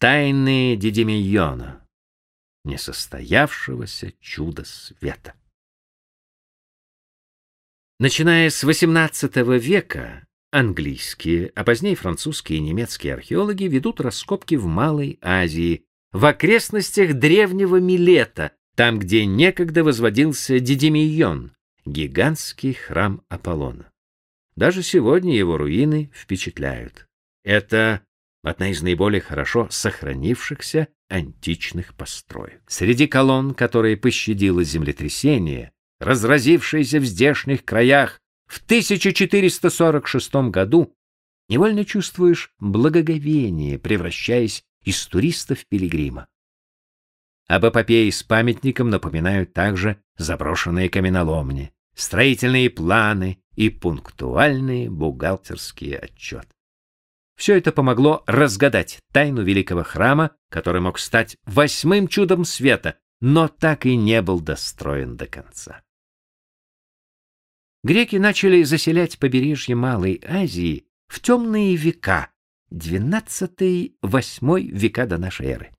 Тайны Дидимийона, несостоявшегося чуда света. Начиная с XVIII века английские, а позднее французские и немецкие археологи ведут раскопки в Малой Азии, в окрестностях древнего Милета, там, где некогда возводился Дидимийон, гигантский храм Аполлона. Даже сегодня его руины впечатляют. Это одна из наиболее хорошо сохранившихся античных построек. Среди колонн, которые пощадило землетрясение, разразившееся в здешних краях в 1446 году, невольно чувствуешь благоговение, превращаясь из туриста в пилигрима. Об эпопее с памятником напоминают также заброшенные каменоломни, строительные планы и пунктуальные бухгалтерские отчеты. Все это помогло разгадать тайну великого храма, который мог стать восьмым чудом света, но так и не был достроен до конца. Греки начали заселять побережье Малой Азии в темные века, XII-VIII века до нашей эры.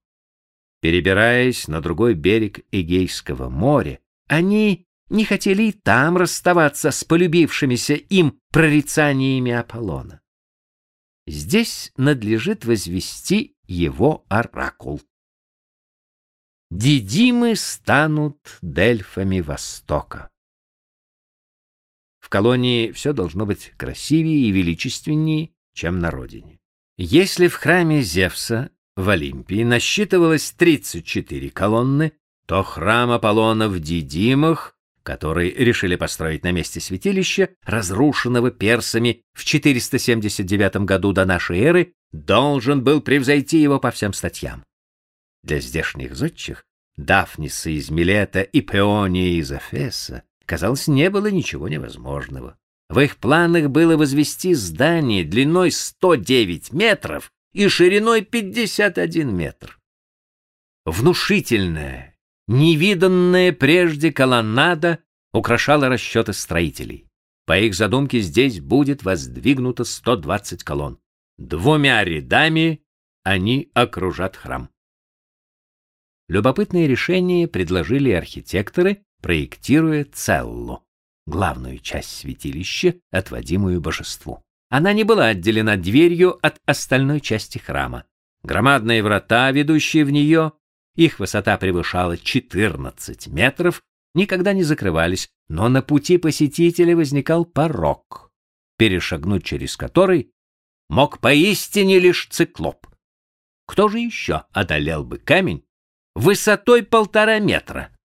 Перебираясь на другой берег Эгейского моря, они не хотели и там расставаться с полюбившимися им прорицаниями Аполлона. Здесь надлежит возвести его оракул. Дидимы станут дельфами Востока. В колонии все должно быть красивее и величественнее, чем на родине. Если в храме Зевса в Олимпии насчитывалось 34 колонны, то храм Аполлона в Дидимах, который решили построить на месте святилища, разрушенного персами в 479 году до нашей эры, должен был превзойти его по всем статьям. Для здешних зодчих Дафниса из Милета и Пеония из Эфеса, казалось, не было ничего невозможного. В их планах было возвести здание длиной 109 метров и шириной 51 метр. Внушительная, невиданная прежде колоннада украшала расчеты строителей. По их задумке здесь будет воздвигнуто 120 колонн. Двумя рядами они окружат храм. Любопытное решение предложили архитекторы, проектируя целлу, главную часть святилища, отводимую божеству. Она не была отделена дверью от остальной части храма. Громадные врата, ведущие в нее, их высота превышала 14 метров, никогда не закрывались, но на пути посетителя возникал порог, перешагнуть через который мог поистине лишь циклоп. Кто же еще одолел бы камень высотой полтора метра?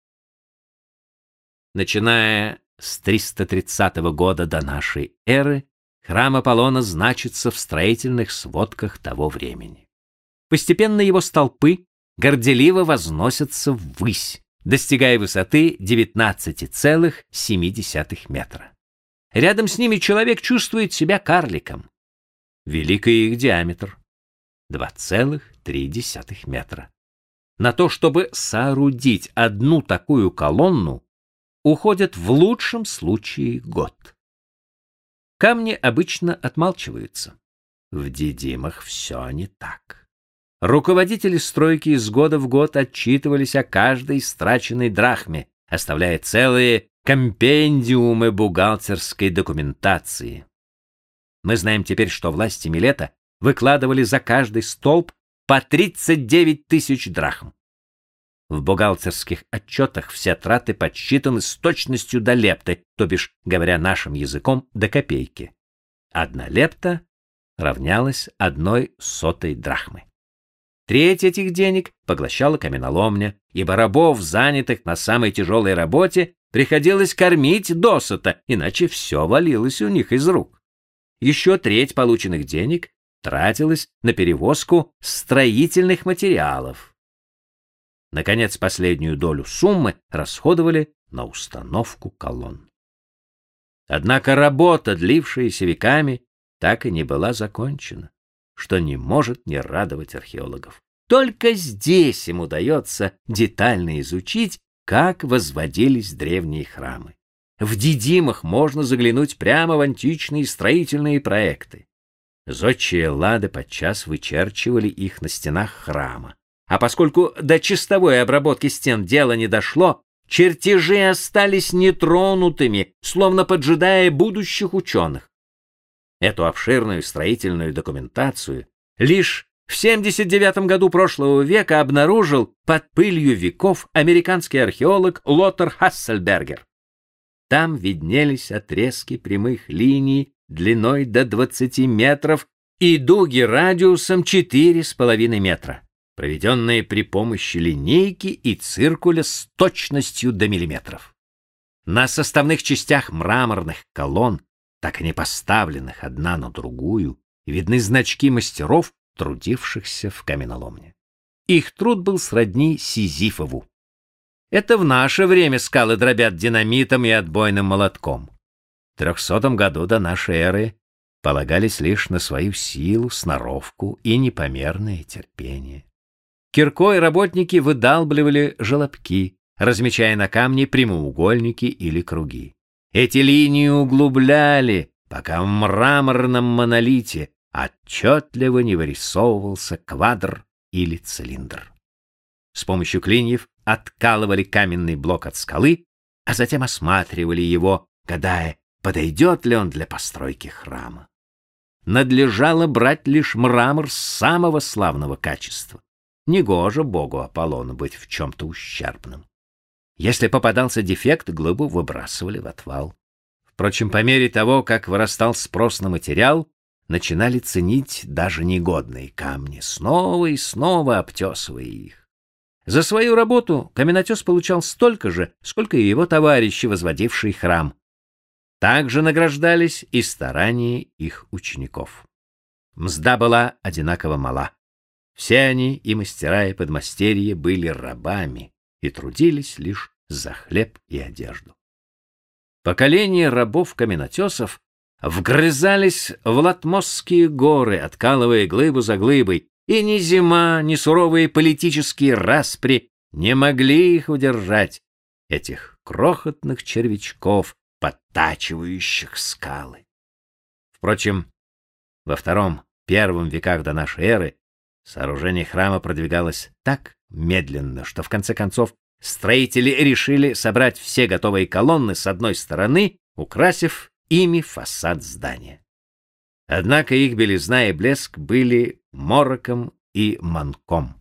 Начиная с 330 года до нашей эры, Храм Аполлона значится в строительных сводках того времени. Постепенно его столпы горделиво возносятся ввысь, достигая высоты 19,7 метра. Рядом с ними человек чувствует себя карликом. Велик их диаметр 2,3 метра. На то, чтобы соорудить одну такую колонну, уходит в лучшем случае год. Камни обычно отмалчиваются. В Дидимах все не так. Руководители стройки из года в год отчитывались о каждой страченной драхме, оставляя целые компендиумы бухгалтерской документации. Мы знаем теперь, что власти Милета выкладывали за каждый столб по 39 тысяч драхм. В бухгалтерских отчетах все траты подсчитаны с точностью до лепты, то бишь, говоря нашим языком, до копейки. Одна лепта равнялась одной сотой драхмы. Треть этих денег поглощала каменоломня, ибо рабов, занятых на самой тяжелой работе, приходилось кормить досыта, иначе все валилось у них из рук. Еще треть полученных денег тратилась на перевозку строительных материалов. Наконец, последнюю долю суммы расходовали на установку колонн. Однако работа, длившаяся веками, так и не была закончена, что не может не радовать археологов. Только здесь им удается детально изучить, как возводились древние храмы. В Дидимах можно заглянуть прямо в античные строительные проекты. Зодчие лады подчас вычерчивали их на стенах храма. А поскольку до чистовой обработки стен дело не дошло, чертежи остались нетронутыми, словно поджидая будущих ученых. Эту обширную строительную документацию лишь в 79 году прошлого века обнаружил под пылью веков американский археолог Лотер Хассельбергер. Там виднелись отрезки прямых линий длиной до 20 метров и дуги радиусом 4,5 метра, проведенные при помощи линейки и циркуля с точностью до миллиметров. На составных частях мраморных колонн, так и не поставленных одна на другую, видны значки мастеров, трудившихся в каменоломне. Их труд был сродни Сизифову. Это в наше время скалы дробят динамитом и отбойным молотком. В 300 году до нашей эры полагались лишь на свою силу, сноровку и непомерное терпение. Киркой работники выдалбливали желобки, размечая на камне прямоугольники или круги. Эти линии углубляли, пока в мраморном монолите отчетливо не вырисовывался квадр или цилиндр. С помощью клиньев откалывали каменный блок от скалы, а затем осматривали его, гадая, подойдет ли он для постройки храма. Надлежало брать лишь мрамор самого славного качества. Негоже богу Аполлону быть в чем-то ущербным. Если попадался дефект, глыбу выбрасывали в отвал. Впрочем, по мере того, как вырастал спрос на материал, начинали ценить даже негодные камни, снова и снова обтесывая их. За свою работу каменотес получал столько же, сколько и его товарищи, возводившие храм. Также награждались и старания их учеников. Мзда была одинаково мала. Все они, и мастера, и подмастерье, были рабами и трудились лишь за хлеб и одежду. Поколение рабов-каменотесов вгрызались в латмосские горы, откалывая глыбу за глыбой, и ни зима, ни суровые политические распри не могли их удержать, этих крохотных червячков, подтачивающих скалы. Впрочем, во втором, первом веках до нашей эры сооружение храма продвигалось так медленно, что в конце концов строители решили собрать все готовые колонны с одной стороны, украсив ими фасад здания. Однако их белизна и блеск были мороком и манком.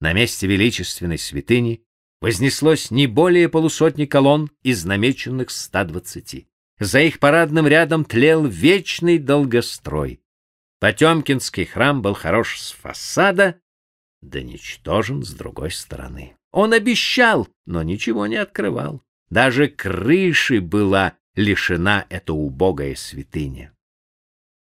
На месте величественной святыни вознеслось не более полусотни колонн из намеченных 120. За их парадным рядом тлел вечный долгострой. Потемкинский храм был хорош с фасада, да ничтожен с другой стороны. Он обещал, но ничего не открывал. Даже крыши была лишена эта убогая святыня.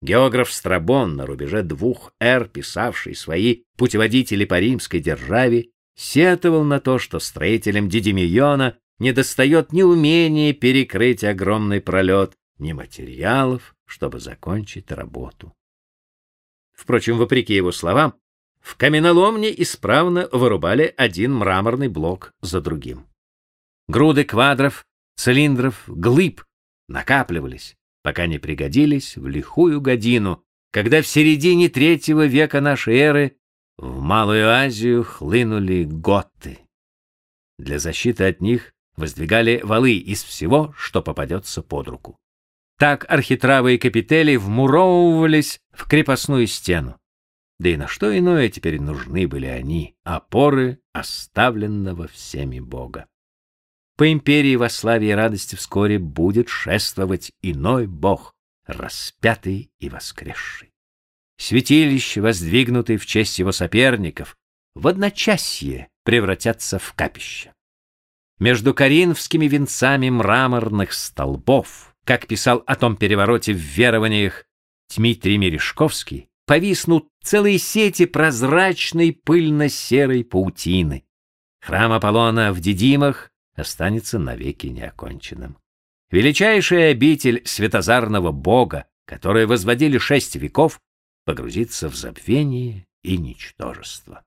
Географ Страбон на рубеже двух эр, писавший свои путеводители по римской державе, сетовал на то, что строителям Дидимиона недостает ни умения перекрыть огромный пролет, ни материалов, чтобы закончить работу. Впрочем, вопреки его словам, в каменоломне исправно вырубали один мраморный блок за другим. Груды квадров, цилиндров, глыб накапливались, пока не пригодились в лихую годину, когда в середине третьего века нашей эры в Малую Азию хлынули готты. Для защиты от них воздвигали валы из всего, что попадется под руку. Так архитравы и капители вмуровывались в крепостную стену. Да и на что иное теперь нужны были они, опоры оставленного всеми Бога. По империи во славе и радости вскоре будет шествовать иной бог, распятый и воскресший. Святилища, воздвигнутые в честь его соперников, в одночасье превратятся в капища. Между коринфскими венцами мраморных столбов, как писал о том перевороте в верованиях Дмитрий Мережковский, повиснут целые сети прозрачной пыльно-серой паутины. Храм Аполлона в Дидимах останется навеки неоконченным. Величайшая обитель светозарного бога, которую возводили шесть веков, погрузится в забвение и ничтожество.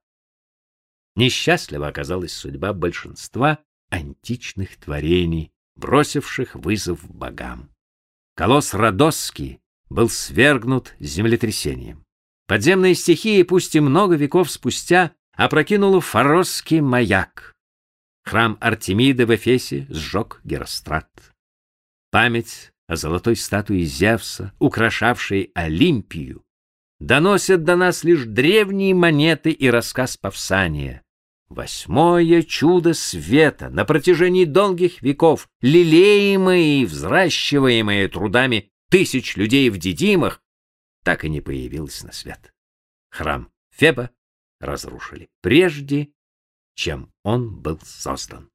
Несчастлива оказалась судьба большинства античных творений, бросивших вызов богам. Колосс Родосский был свергнут землетрясением. Подземная стихия, пусть и много веков спустя, опрокинула фаросский маяк. Храм Артемиды в Эфесе сжег Герострат. Память о золотой статуе Зевса, украшавшей Олимпию, доносят до нас лишь древние монеты и рассказ Павсания. Восьмое чудо света на протяжении долгих веков, лелеемое и взращиваемое трудами тысяч людей в Дидимах, так и не появилось на свет. Храм Феба разрушили прежде, чем он был создан.